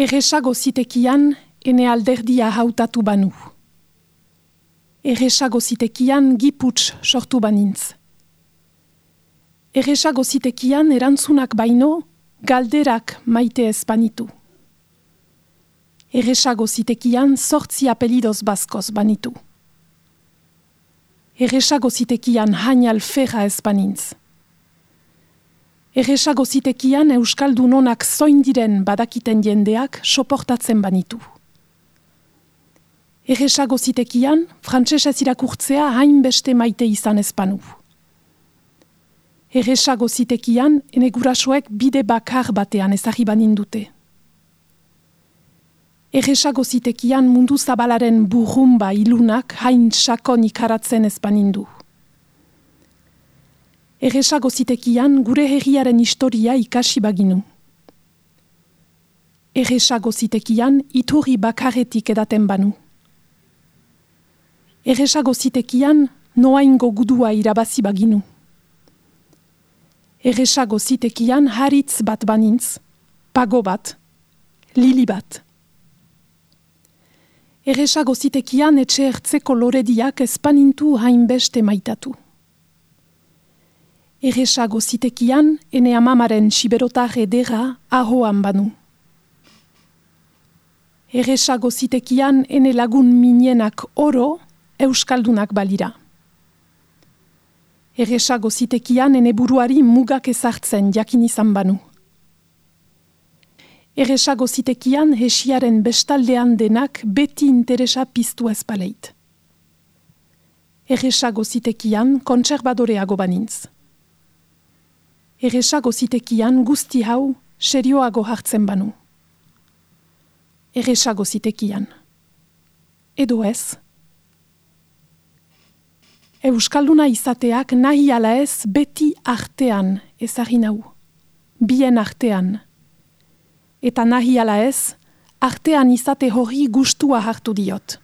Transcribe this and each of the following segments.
Erresago zitekian, ene alderdia hautatu banu. Erresago zitekian, giputs sortu banintz. Erresago zitekian, erantzunak baino, galderak maite ez banitu. Erresago zitekian, sortzi apelidoz baskoz banitu. Erresago zitekian, hainal ferra ez banintz. Erresago zitekian Euskaldun honak zoin diren badakiten jendeak soportatzen banitu. Erresago zitekian, frantsesez irakurtzea hainbeste maite izan ezpanu. Erresago zitekian, ene gurasoek bide bakar batean ezagri dute. Erresago zitekian mundu zabalaren burrumba ilunak hain sakon ikaratzen ezpanindu. Erresago zitekian gure herriaren historia ikasi baginu. Erresago zitekian iturri bakaretik edaten banu. Erresago zitekian noaingo gudua irabazi baginu. Erresago zitekian haritz bat banintz, pago bat, lili bat. Erresago zitekian etxe ertzeko lorediak espanintu hainbeste maitatu. Erresago zitekian, ene amamaren siberotar edera ahoan banu. Erresago zitekian, ene lagun minienak oro, euskaldunak balira. Erresago zitekian, ene buruari mugak ezartzen jakin izan banu. Erresago zitekian, hesiaren bestaldean denak beti interesa piztu ezpaleit. Erresago zitekian, kontserbadoreago banintz. Erresago zitekian guzti hau serioago hartzen banu. Erresago zitekian. Edo ez. Euskalduna izateak nahi ala ez beti artean ezagin hau. Bien artean. Eta nahi ala ez, artean izate hori gustua hartu diot.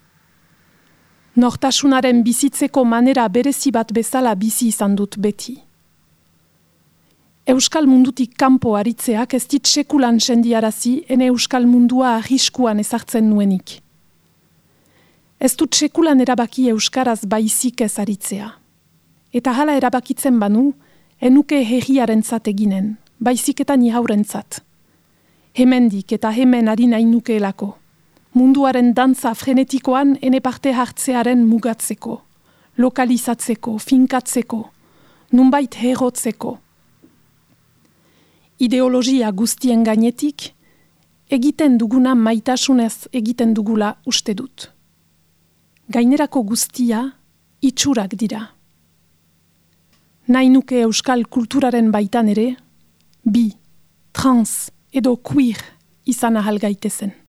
Nortasunaren bizitzeko manera berezi bat bezala bizi izan dut beti. Euskal mundutik kanpo aritzeak ez dit sekulan sendiarazi ene Euskal mundua ahiskuan ezartzen nuenik. Ez dut sekulan erabaki Euskaraz baizik ez aritzea. Eta hala erabakitzen banu, enuke herriaren eginen, baizik eta ni haurentzat. Hemendik eta hemen ari nahi nuke elako. Munduaren dantza frenetikoan ene parte hartzearen mugatzeko, lokalizatzeko, finkatzeko, nunbait herrotzeko, ideologia guztien gainetik, egiten duguna maitasunez egiten dugula uste dut. Gainerako guztia itxurak dira. Nainuke euskal kulturaren baitan ere, bi, trans edo queer izan ahal gaitezen.